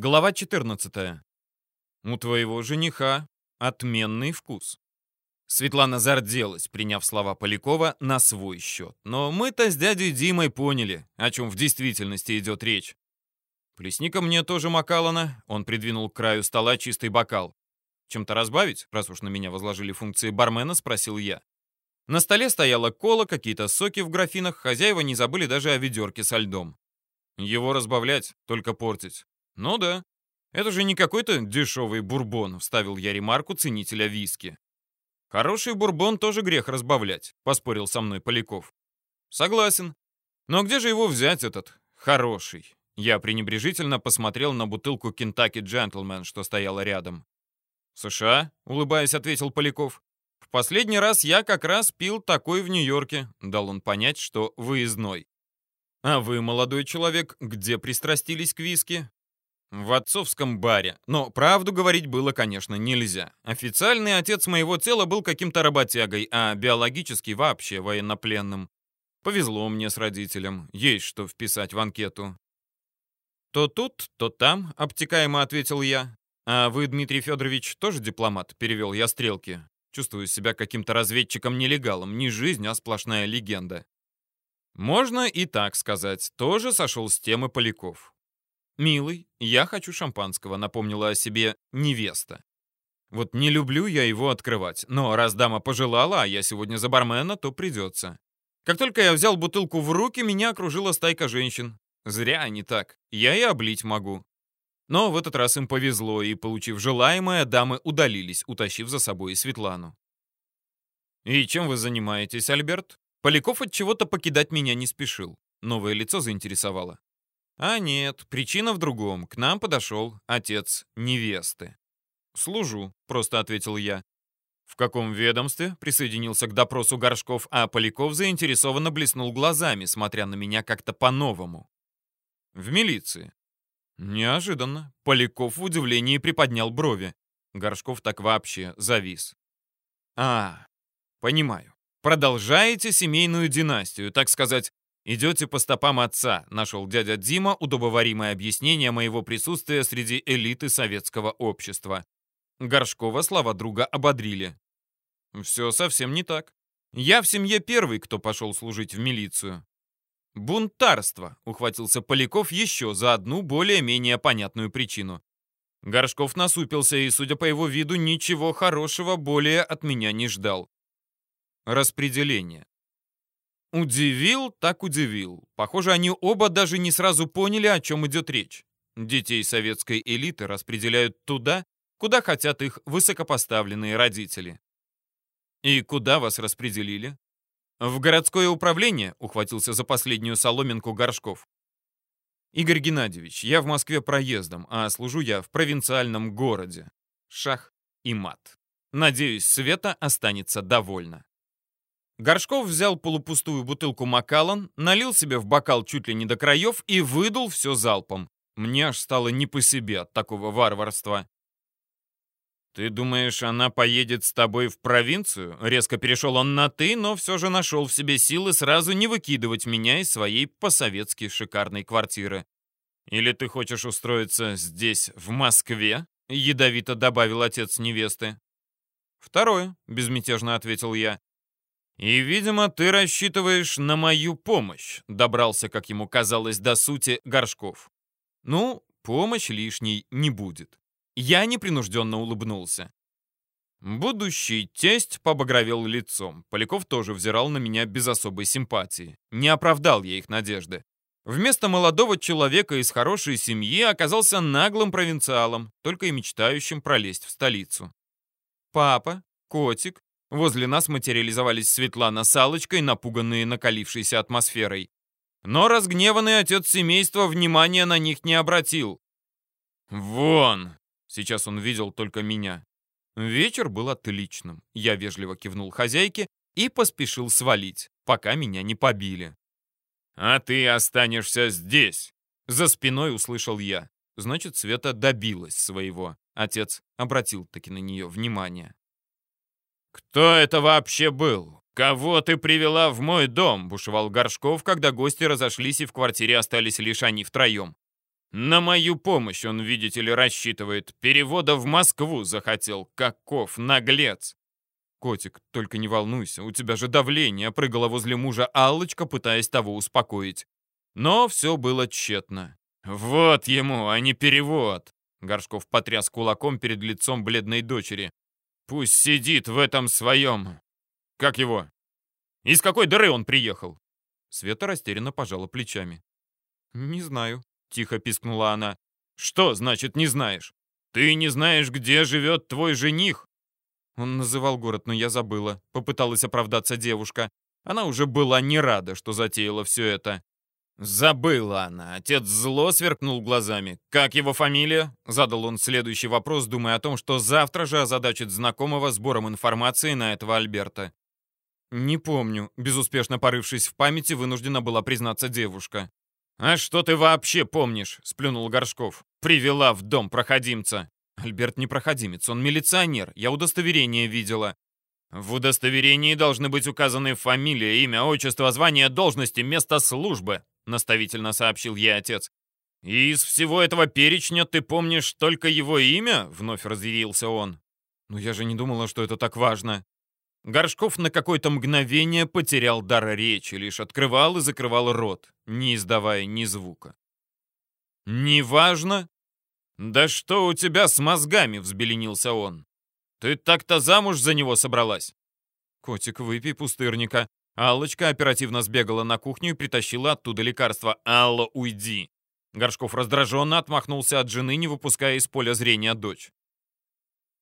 Глава 14. У твоего жениха отменный вкус. Светлана зарделась, приняв слова Полякова на свой счет. Но мы-то с дядей Димой поняли, о чем в действительности идет речь. Плесни-ка мне тоже Макалана. Он придвинул к краю стола чистый бокал. Чем-то разбавить, раз уж на меня возложили функции бармена, спросил я. На столе стояла кола, какие-то соки в графинах, хозяева не забыли даже о ведерке со льдом. Его разбавлять, только портить. «Ну да. Это же не какой-то дешевый бурбон», — вставил я ремарку ценителя виски. «Хороший бурбон тоже грех разбавлять», — поспорил со мной Поляков. «Согласен. Но где же его взять, этот хороший?» Я пренебрежительно посмотрел на бутылку Кентаки Джентльмен, что стояла рядом. «США?» — улыбаясь, ответил Поляков. «В последний раз я как раз пил такой в Нью-Йорке», — дал он понять, что выездной. «А вы, молодой человек, где пристрастились к виски?» В отцовском баре. Но правду говорить было, конечно, нельзя. Официальный отец моего тела был каким-то работягой, а биологический вообще военнопленным. Повезло мне с родителем. Есть что вписать в анкету. «То тут, то там», — обтекаемо ответил я. «А вы, Дмитрий Федорович, тоже дипломат?» — перевел я стрелки. Чувствую себя каким-то разведчиком-нелегалом. Не жизнь, а сплошная легенда. Можно и так сказать. Тоже сошел с темы Поляков. «Милый, я хочу шампанского», — напомнила о себе невеста. Вот не люблю я его открывать, но раз дама пожелала, а я сегодня за бармена, то придется. Как только я взял бутылку в руки, меня окружила стайка женщин. Зря они так. Я и облить могу. Но в этот раз им повезло, и, получив желаемое, дамы удалились, утащив за собой и Светлану. «И чем вы занимаетесь, Альберт?» Поляков от чего-то покидать меня не спешил. Новое лицо заинтересовало. А нет, причина в другом. К нам подошел отец невесты. «Служу», — просто ответил я. «В каком ведомстве?» — присоединился к допросу Горшков, а Поляков заинтересованно блеснул глазами, смотря на меня как-то по-новому. «В милиции». Неожиданно. Поляков в удивлении приподнял брови. Горшков так вообще завис. «А, понимаю. Продолжаете семейную династию, так сказать, «Идете по стопам отца», — нашел дядя Дима удобоваримое объяснение моего присутствия среди элиты советского общества. Горшкова слова друга ободрили. «Все совсем не так. Я в семье первый, кто пошел служить в милицию». «Бунтарство», — ухватился Поляков еще за одну более-менее понятную причину. Горшков насупился и, судя по его виду, ничего хорошего более от меня не ждал. Распределение. Удивил, так удивил. Похоже, они оба даже не сразу поняли, о чем идет речь. Детей советской элиты распределяют туда, куда хотят их высокопоставленные родители. «И куда вас распределили?» «В городское управление», — ухватился за последнюю соломинку Горшков. «Игорь Геннадьевич, я в Москве проездом, а служу я в провинциальном городе. Шах и мат. Надеюсь, Света останется довольна». Горшков взял полупустую бутылку Макалан, налил себе в бокал чуть ли не до краев и выдул все залпом. Мне аж стало не по себе от такого варварства. «Ты думаешь, она поедет с тобой в провинцию?» Резко перешел он на «ты», но все же нашел в себе силы сразу не выкидывать меня из своей по-советски шикарной квартиры. «Или ты хочешь устроиться здесь, в Москве?» Ядовито добавил отец невесты. «Второе», — безмятежно ответил я. «И, видимо, ты рассчитываешь на мою помощь», — добрался, как ему казалось, до сути Горшков. «Ну, помощь лишней не будет». Я непринужденно улыбнулся. Будущий тесть побагровел лицом. Поляков тоже взирал на меня без особой симпатии. Не оправдал я их надежды. Вместо молодого человека из хорошей семьи оказался наглым провинциалом, только и мечтающим пролезть в столицу. Папа, котик, Возле нас материализовались Светлана с Аллочкой, напуганные накалившейся атмосферой. Но разгневанный отец семейства внимания на них не обратил. «Вон!» — сейчас он видел только меня. Вечер был отличным. Я вежливо кивнул хозяйке и поспешил свалить, пока меня не побили. «А ты останешься здесь!» За спиной услышал я. Значит, Света добилась своего. Отец обратил таки на нее внимание. «Кто это вообще был? Кого ты привела в мой дом?» — бушевал Горшков, когда гости разошлись и в квартире остались лишь они втроем. На мою помощь он, видите ли, рассчитывает. Перевода в Москву захотел. Каков наглец. Котик, только не волнуйся, у тебя же давление, прыгала возле мужа Аллочка, пытаясь того успокоить. Но все было тщетно. Вот ему, а не перевод. Горшков потряс кулаком перед лицом бледной дочери. Пусть сидит в этом своем. Как его? Из какой дыры он приехал? Света растерянно пожала плечами. Не знаю. — тихо пискнула она. «Что значит не знаешь? Ты не знаешь, где живет твой жених?» Он называл город, но я забыла. Попыталась оправдаться девушка. Она уже была не рада, что затеяла все это. Забыла она. Отец зло сверкнул глазами. «Как его фамилия?» Задал он следующий вопрос, думая о том, что завтра же озадачит знакомого сбором информации на этого Альберта. «Не помню», — безуспешно порывшись в памяти, вынуждена была признаться девушка. «А что ты вообще помнишь?» — сплюнул Горшков. «Привела в дом проходимца». «Альберт не проходимец, он милиционер. Я удостоверение видела». «В удостоверении должны быть указаны фамилия, имя, отчество, звание, должности, место службы», — наставительно сообщил ей отец. «И из всего этого перечня ты помнишь только его имя?» — вновь разъярился он. «Ну я же не думала, что это так важно». Горшков на какое-то мгновение потерял дар речи, лишь открывал и закрывал рот, не издавая ни звука. «Неважно? Да что у тебя с мозгами?» — взбеленился он. «Ты так-то замуж за него собралась?» «Котик, выпей пустырника». Аллочка оперативно сбегала на кухню и притащила оттуда лекарство. «Алла, уйди!» Горшков раздраженно отмахнулся от жены, не выпуская из поля зрения дочь.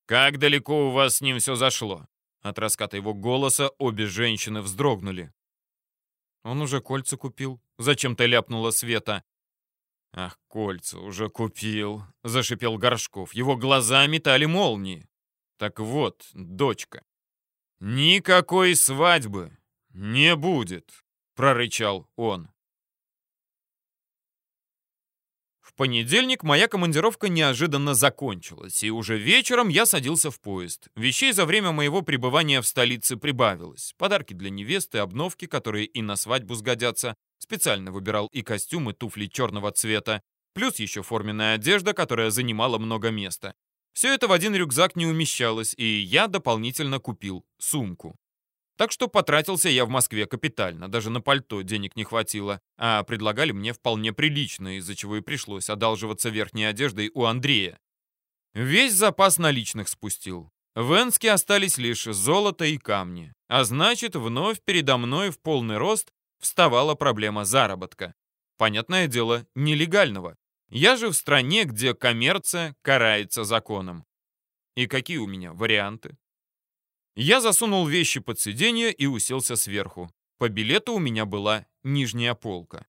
«Как далеко у вас с ним все зашло? От раската его голоса обе женщины вздрогнули. «Он уже кольца купил», — зачем-то ляпнула Света. «Ах, кольца уже купил», — зашипел Горшков. Его глаза метали молнии. «Так вот, дочка, никакой свадьбы не будет», — прорычал он. понедельник моя командировка неожиданно закончилась, и уже вечером я садился в поезд. Вещей за время моего пребывания в столице прибавилось. Подарки для невесты, обновки, которые и на свадьбу сгодятся. Специально выбирал и костюмы, туфли черного цвета, плюс еще форменная одежда, которая занимала много места. Все это в один рюкзак не умещалось, и я дополнительно купил сумку. Так что потратился я в Москве капитально, даже на пальто денег не хватило, а предлагали мне вполне прилично, из-за чего и пришлось одалживаться верхней одеждой у Андрея. Весь запас наличных спустил. В Энске остались лишь золото и камни, а значит, вновь передо мной в полный рост вставала проблема заработка. Понятное дело, нелегального. Я же в стране, где коммерция карается законом. И какие у меня варианты? Я засунул вещи под сиденье и уселся сверху. По билету у меня была нижняя полка.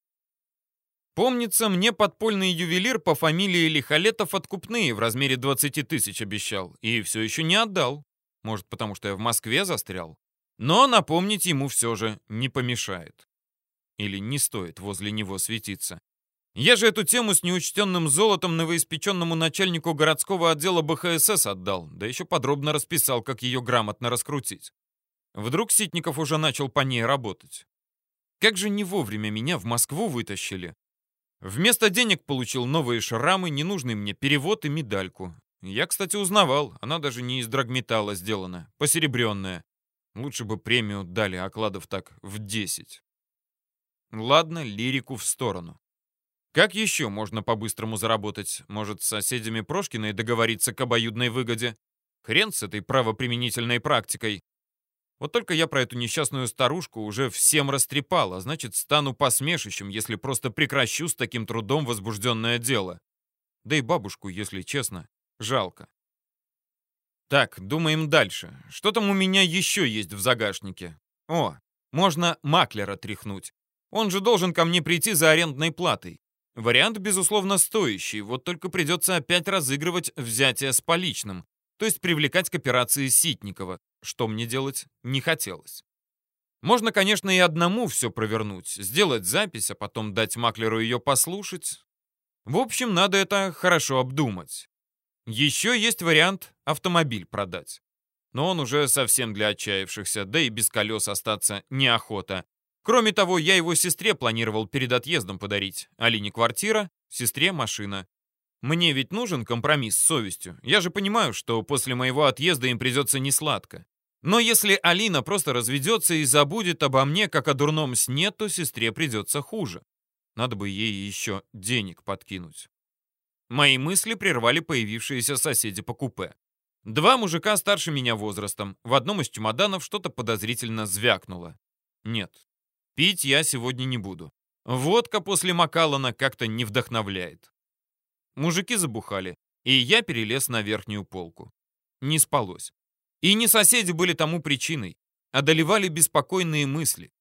Помнится, мне подпольный ювелир по фамилии Лихолетов откупные в размере 20 тысяч обещал, и все еще не отдал. Может, потому что я в Москве застрял? Но напомнить ему все же не помешает. Или не стоит возле него светиться. Я же эту тему с неучтенным золотом новоиспеченному начальнику городского отдела БХСС отдал, да еще подробно расписал, как ее грамотно раскрутить. Вдруг Ситников уже начал по ней работать. Как же не вовремя меня в Москву вытащили. Вместо денег получил новые шрамы, ненужный мне перевод и медальку. Я, кстати, узнавал, она даже не из драгметалла сделана, посеребренная. Лучше бы премию дали, окладов так в 10. Ладно, лирику в сторону. Как еще можно по-быстрому заработать? Может, с соседями Прошкиной договориться к обоюдной выгоде? Хрен с этой правоприменительной практикой. Вот только я про эту несчастную старушку уже всем растрепал, а значит, стану посмешищем, если просто прекращу с таким трудом возбужденное дело. Да и бабушку, если честно, жалко. Так, думаем дальше. Что там у меня еще есть в загашнике? О, можно маклера тряхнуть. Он же должен ко мне прийти за арендной платой. Вариант, безусловно, стоящий, вот только придется опять разыгрывать взятие с поличным, то есть привлекать к операции Ситникова, что мне делать не хотелось. Можно, конечно, и одному все провернуть, сделать запись, а потом дать маклеру ее послушать. В общем, надо это хорошо обдумать. Еще есть вариант автомобиль продать. Но он уже совсем для отчаявшихся, да и без колес остаться неохота. Кроме того, я его сестре планировал перед отъездом подарить. Алине квартира, сестре машина. Мне ведь нужен компромисс с совестью. Я же понимаю, что после моего отъезда им придется несладко. Но если Алина просто разведется и забудет обо мне, как о дурном сне, то сестре придется хуже. Надо бы ей еще денег подкинуть. Мои мысли прервали появившиеся соседи по купе. Два мужика старше меня возрастом. В одном из чемоданов что-то подозрительно звякнуло. Нет, пить я сегодня не буду. Водка после Макалана как-то не вдохновляет. Мужики забухали, и я перелез на верхнюю полку. Не спалось. И не соседи были тому причиной. Одолевали беспокойные мысли.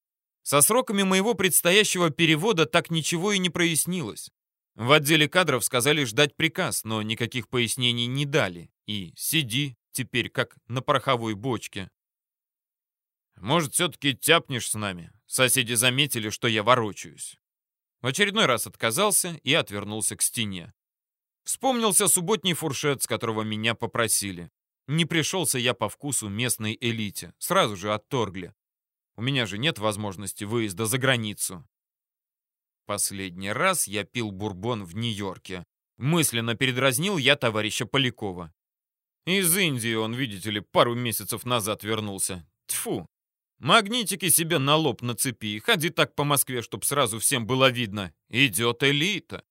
Со сроками моего предстоящего перевода так ничего и не прояснилось. В отделе кадров сказали ждать приказ, но никаких пояснений не дали. И сиди теперь как на пороховой бочке. Может, все-таки тяпнешь с нами? Соседи заметили, что я ворочаюсь. В очередной раз отказался и отвернулся к стене. Вспомнился субботний фуршет, с которого меня попросили. Не пришелся я по вкусу местной элите. Сразу же отторгли. У меня же нет возможности выезда за границу. Последний раз я пил бурбон в Нью-Йорке. Мысленно передразнил я товарища Полякова. Из Индии он, видите ли, пару месяцев назад вернулся. Тфу. Магнитики себе на лоб нацепи. Ходи так по Москве, чтоб сразу всем было видно. Идет элита.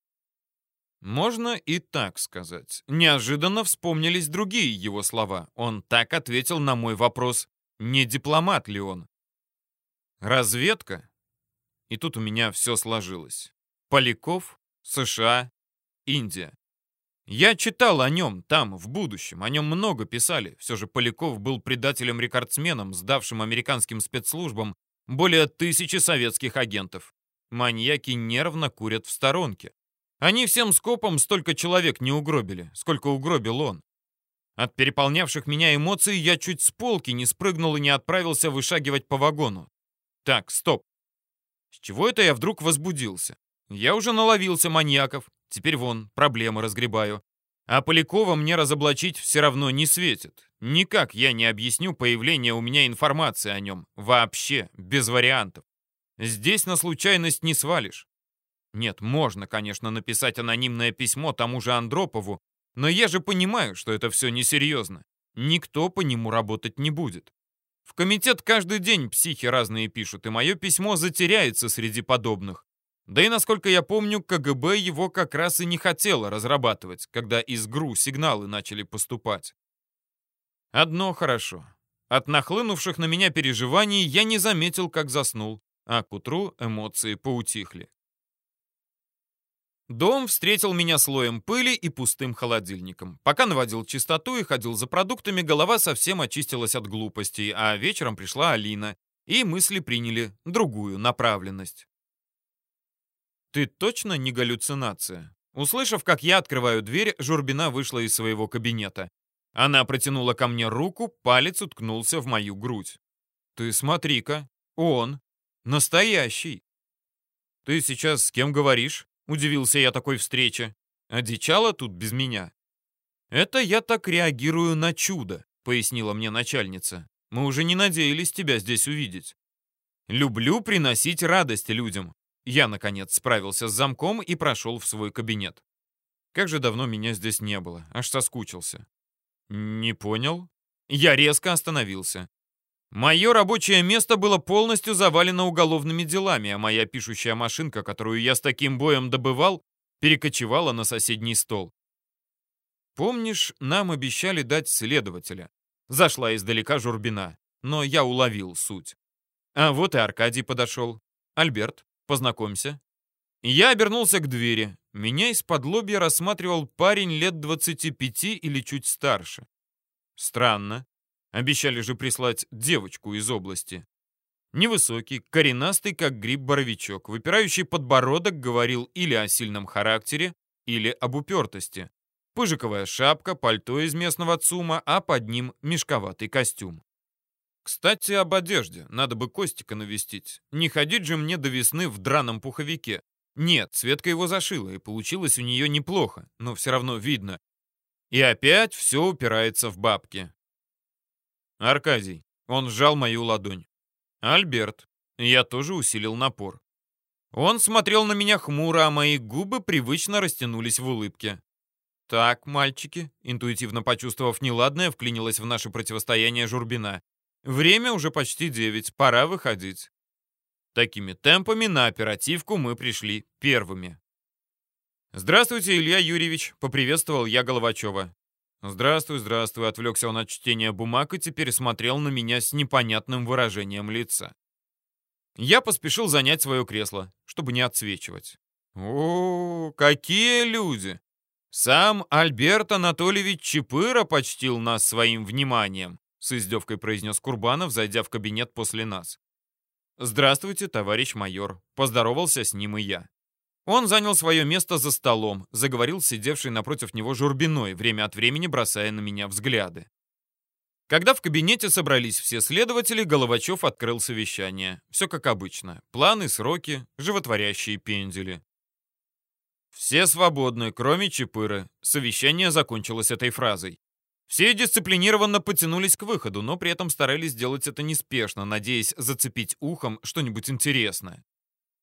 Можно и так сказать. Неожиданно вспомнились другие его слова. Он так ответил на мой вопрос, не дипломат ли он. Разведка? И тут у меня все сложилось. Поляков, США, Индия. Я читал о нем там, в будущем. О нем много писали. Все же Поляков был предателем-рекордсменом, сдавшим американским спецслужбам более тысячи советских агентов. Маньяки нервно курят в сторонке. Они всем скопом столько человек не угробили, сколько угробил он. От переполнявших меня эмоций я чуть с полки не спрыгнул и не отправился вышагивать по вагону. Так, стоп. С чего это я вдруг возбудился? Я уже наловился маньяков, теперь вон, проблемы разгребаю. А Полякова мне разоблачить все равно не светит. Никак я не объясню появление у меня информации о нем. Вообще, без вариантов. Здесь на случайность не свалишь. Нет, можно, конечно, написать анонимное письмо тому же Андропову, но я же понимаю, что это все несерьезно. Никто по нему работать не будет. В комитет каждый день психи разные пишут, и мое письмо затеряется среди подобных. Да и, насколько я помню, КГБ его как раз и не хотело разрабатывать, когда из ГРУ сигналы начали поступать. Одно хорошо. От нахлынувших на меня переживаний я не заметил, как заснул, а к утру эмоции поутихли. Дом встретил меня слоем пыли и пустым холодильником. Пока наводил чистоту и ходил за продуктами, голова совсем очистилась от глупостей, а вечером пришла Алина, и мысли приняли другую направленность. «Ты точно не галлюцинация?» Услышав, как я открываю дверь, Журбина вышла из своего кабинета. Она протянула ко мне руку, палец уткнулся в мою грудь. «Ты смотри-ка, он настоящий!» «Ты сейчас с кем говоришь?» Удивился я такой встрече. Одичала тут без меня. Это я так реагирую на чудо, пояснила мне начальница. Мы уже не надеялись тебя здесь увидеть. Люблю приносить радость людям. Я, наконец, справился с замком и прошел в свой кабинет. Как же давно меня здесь не было, аж соскучился. Не понял? Я резко остановился. Мое рабочее место было полностью завалено уголовными делами, а моя пишущая машинка, которую я с таким боем добывал, перекочевала на соседний стол. Помнишь, нам обещали дать следователя? Зашла издалека Журбина, но я уловил суть. А вот и Аркадий подошел. Альберт, познакомься. Я обернулся к двери. Меня из-под лобья рассматривал парень лет 25 или чуть старше. Странно. Обещали же прислать девочку из области. Невысокий, коренастый, как гриб-боровичок, выпирающий подбородок говорил или о сильном характере, или об упертости. Пыжиковая шапка, пальто из местного ЦУМа, а под ним мешковатый костюм. Кстати, об одежде. Надо бы Костика навестить. Не ходить же мне до весны в драном пуховике. Нет, Светка его зашила, и получилось у нее неплохо, но все равно видно. И опять все упирается в бабки. Аркадий. Он сжал мою ладонь. Альберт. Я тоже усилил напор. Он смотрел на меня хмуро, а мои губы привычно растянулись в улыбке. «Так, мальчики», — интуитивно почувствовав неладное, вклинилась в наше противостояние Журбина. «Время уже почти девять, пора выходить». Такими темпами на оперативку мы пришли первыми. «Здравствуйте, Илья Юрьевич», — поприветствовал я Головачева. «Здравствуй, здравствуй», — отвлекся он от чтения бумаг и теперь смотрел на меня с непонятным выражением лица. Я поспешил занять свое кресло, чтобы не отсвечивать. О, какие люди! Сам Альберт Анатольевич Чапыра почтил нас своим вниманием, с издевкой произнес Курбанов, зайдя в кабинет после нас. «Здравствуйте, товарищ майор», — поздоровался с ним и я. Он занял свое место за столом, заговорил сидевший напротив него Журбиной, время от времени бросая на меня взгляды. Когда в кабинете собрались все следователи, Головачев открыл совещание. Все как обычно. Планы, сроки, животворящие пендели. Все свободны, кроме Чапыры. Совещание закончилось этой фразой. Все дисциплинированно потянулись к выходу, но при этом старались сделать это неспешно, надеясь зацепить ухом что-нибудь интересное.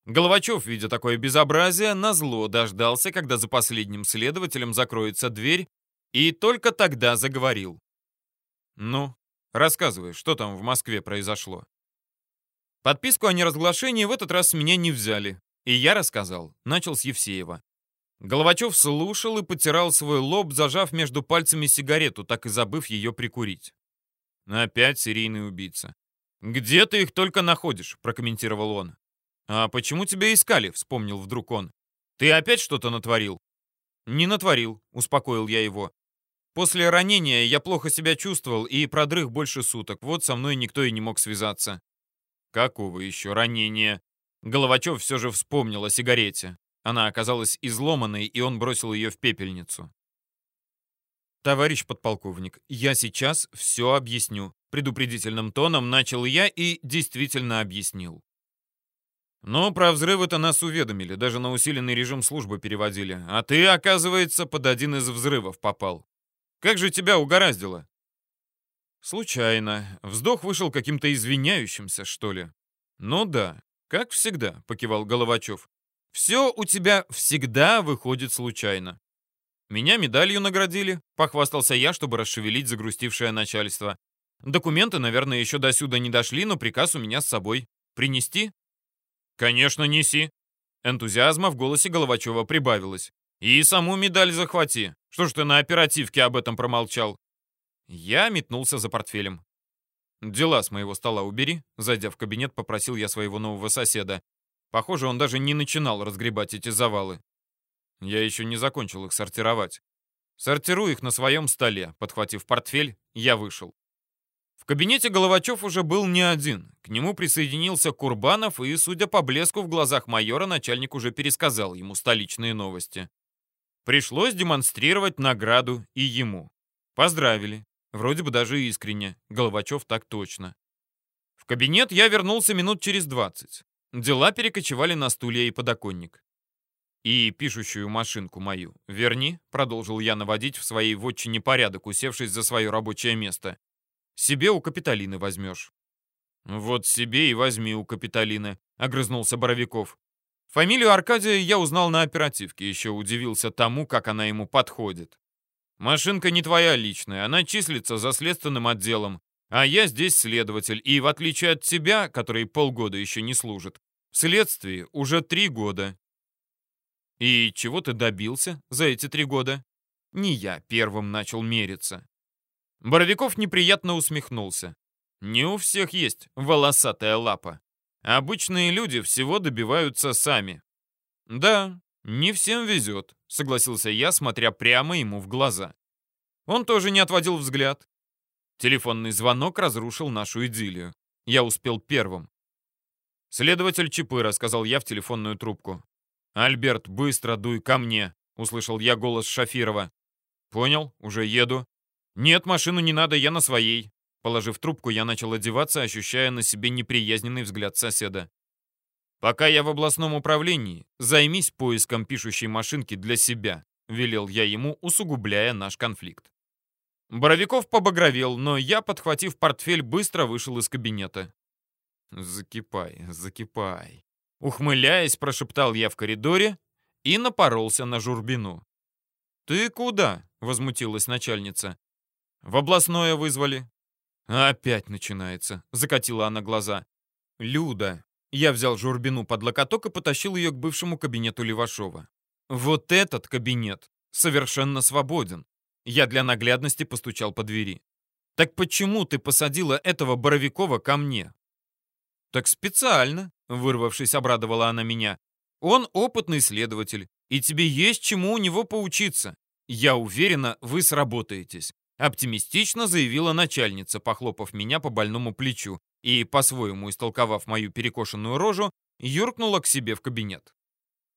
Головачев, видя такое безобразие, назло дождался, когда за последним следователем закроется дверь, и только тогда заговорил. «Ну, рассказывай, что там в Москве произошло?» Подписку о неразглашении в этот раз меня не взяли, и я рассказал. Начал с Евсеева. Головачев слушал и потирал свой лоб, зажав между пальцами сигарету, так и забыв ее прикурить. «Опять серийный убийца». «Где ты их только находишь?» – прокомментировал он. «А почему тебя искали?» – вспомнил вдруг он. «Ты опять что-то натворил?» «Не натворил», – успокоил я его. После ранения я плохо себя чувствовал и продрых больше суток. Вот со мной никто и не мог связаться. Какого еще ранения? Головачев все же вспомнил о сигарете. Она оказалась изломанной, и он бросил ее в пепельницу. «Товарищ подполковник, я сейчас все объясню», предупредительным тоном начал я и действительно объяснил. «Ну, про взрывы-то нас уведомили, даже на усиленный режим службы переводили. А ты, оказывается, под один из взрывов попал. Как же тебя угораздило?» «Случайно. Вздох вышел каким-то извиняющимся, что ли?» «Ну да, как всегда», — покивал Головачев. «Все у тебя всегда выходит случайно». «Меня медалью наградили», — похвастался я, чтобы расшевелить загрустившее начальство. «Документы, наверное, еще до сюда не дошли, но приказ у меня с собой. Принести?» «Конечно, неси». Энтузиазма в голосе Головачева прибавилось. «И саму медаль захвати. Что ж ты на оперативке об этом промолчал?» Я метнулся за портфелем. «Дела с моего стола убери», — зайдя в кабинет, попросил я своего нового соседа. Похоже, он даже не начинал разгребать эти завалы. Я еще не закончил их сортировать. «Сортируй их на своем столе», — подхватив портфель, я вышел. В кабинете Головачев уже был не один. К нему присоединился Курбанов, и, судя по блеску в глазах майора, начальник уже пересказал ему столичные новости. Пришлось демонстрировать награду и ему. Поздравили. Вроде бы даже искренне. Головачев так точно. В кабинет я вернулся минут через 20. Дела перекочевали на стулья и подоконник. «И пишущую машинку мою верни», — продолжил я наводить в своей вотчине порядок, усевшись за свое рабочее место. «Себе у Капитолины возьмешь». «Вот себе и возьми у Капитолины», — огрызнулся Боровиков. Фамилию Аркадия я узнал на оперативке, еще удивился тому, как она ему подходит. Машинка не твоя личная, она числится за следственным отделом, а я здесь следователь, и в отличие от тебя, который полгода еще не служит, в следствии уже три года. И чего ты добился за эти три года? Не я первым начал мериться. Боровиков неприятно усмехнулся. Не у всех есть волосатая лапа. Обычные люди всего добиваются сами. Да, не всем везет, согласился я, смотря прямо ему в глаза. Он тоже не отводил взгляд. Телефонный звонок разрушил нашу идиллию. Я успел первым. «Следователь Чапыра», — сказал я в телефонную трубку. «Альберт, быстро дуй ко мне», — услышал я голос Шафирова. «Понял, уже еду». «Нет, машину не надо, я на своей». Положив трубку, я начал одеваться, ощущая на себе неприязненный взгляд соседа. «Пока я в областном управлении, займись поиском пишущей машинки для себя», — велел я ему, усугубляя наш конфликт. Боровиков побагровел, но я, подхватив портфель, быстро вышел из кабинета. «Закипай, закипай», Ухмыляясь, прошептал я в коридоре и напоролся на Журбину. «Ты куда?» — возмутилась начальница. «В областное вызвали». «Опять начинается», — закатила она глаза. «Люда». Я взял Журбину под локоток и потащил ее к бывшему кабинету Левашова. «Вот этот кабинет совершенно свободен». Я для наглядности постучал по двери. «Так почему ты посадила этого Боровикова ко мне?» «Так специально», — вырвавшись, обрадовала она меня. «Он опытный следователь, и тебе есть чему у него поучиться. Я уверена, вы сработаетесь», — оптимистично заявила начальница, похлопав меня по больному плечу и, по-своему истолковав мою перекошенную рожу, юркнула к себе в кабинет.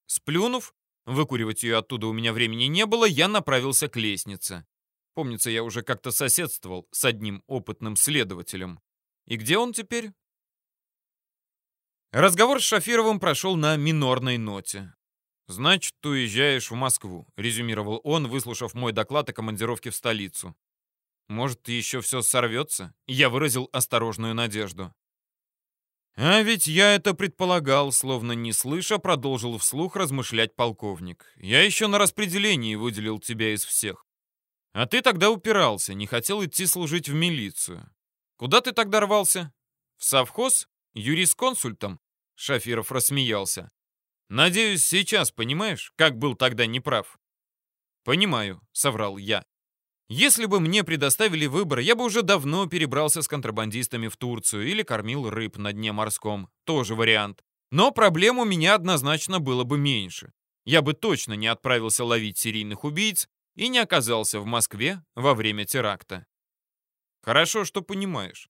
Сплюнув, выкуривать ее оттуда у меня времени не было, я направился к лестнице. Помнится, я уже как-то соседствовал с одним опытным следователем. И где он теперь? Разговор с Шафировым прошел на минорной ноте. «Значит, ты уезжаешь в Москву», — резюмировал он, выслушав мой доклад о командировке в столицу. «Может, еще все сорвется?» Я выразил осторожную надежду. «А ведь я это предполагал», словно не слыша, продолжил вслух размышлять полковник. «Я еще на распределении выделил тебя из всех. А ты тогда упирался, не хотел идти служить в милицию. Куда ты тогда рвался? В совхоз? Юрисконсультом? Шафиров рассмеялся. «Надеюсь, сейчас понимаешь, как был тогда неправ?» «Понимаю», — соврал я. «Если бы мне предоставили выбор, я бы уже давно перебрался с контрабандистами в Турцию или кормил рыб на дне морском. Тоже вариант. Но проблем у меня однозначно было бы меньше. Я бы точно не отправился ловить серийных убийц и не оказался в Москве во время теракта. Хорошо, что понимаешь.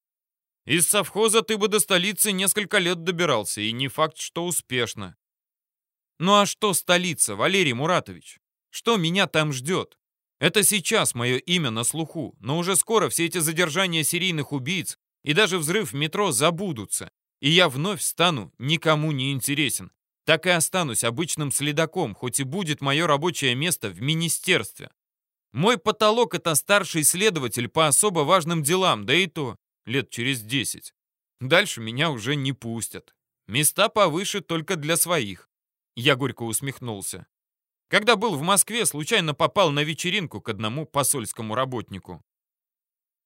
Из совхоза ты бы до столицы несколько лет добирался, и не факт, что успешно. Ну а что столица, Валерий Муратович? Что меня там ждет? Это сейчас мое имя на слуху, но уже скоро все эти задержания серийных убийц и даже взрыв в метро забудутся, и я вновь стану никому не интересен. Так и останусь обычным следаком, хоть и будет мое рабочее место в министерстве. Мой потолок — это старший следователь по особо важным делам, да и то лет через десять. Дальше меня уже не пустят. Места повыше только для своих. Я горько усмехнулся. Когда был в Москве, случайно попал на вечеринку к одному посольскому работнику.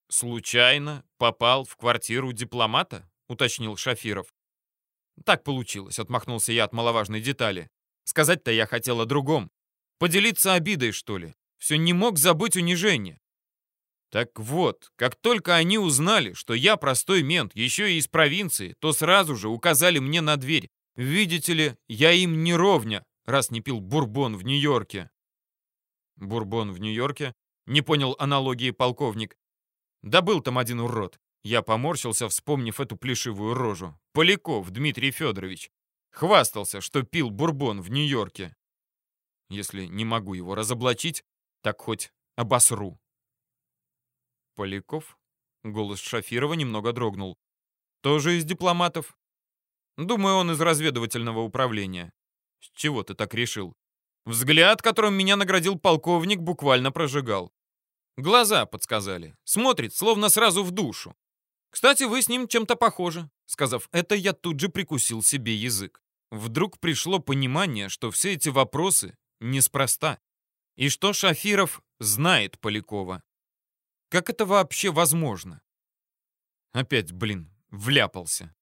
«Случайно попал в квартиру дипломата?» — уточнил Шафиров. «Так получилось», — отмахнулся я от маловажной детали. «Сказать-то я хотел о другом. Поделиться обидой, что ли. Все не мог забыть унижение. Так вот, как только они узнали, что я простой мент, еще и из провинции, то сразу же указали мне на дверь. Видите ли, я им не ровня, раз не пил бурбон в Нью-Йорке. Бурбон в Нью-Йорке? Не понял аналогии полковник. Да был там один урод. Я поморщился, вспомнив эту плешивую рожу. Поляков Дмитрий Федорович. Хвастался, что пил бурбон в Нью-Йорке. Если не могу его разоблачить, так хоть обосру. Поляков? Голос Шафирова немного дрогнул. Тоже из дипломатов? Думаю, он из разведывательного управления. С чего ты так решил? Взгляд, которым меня наградил полковник, буквально прожигал. Глаза подсказали. Смотрит, словно сразу в душу. Кстати, вы с ним чем-то похожи. Сказав это, я тут же прикусил себе язык. Вдруг пришло понимание, что все эти вопросы неспроста. И что Шафиров знает Полякова. Как это вообще возможно? Опять, блин, вляпался.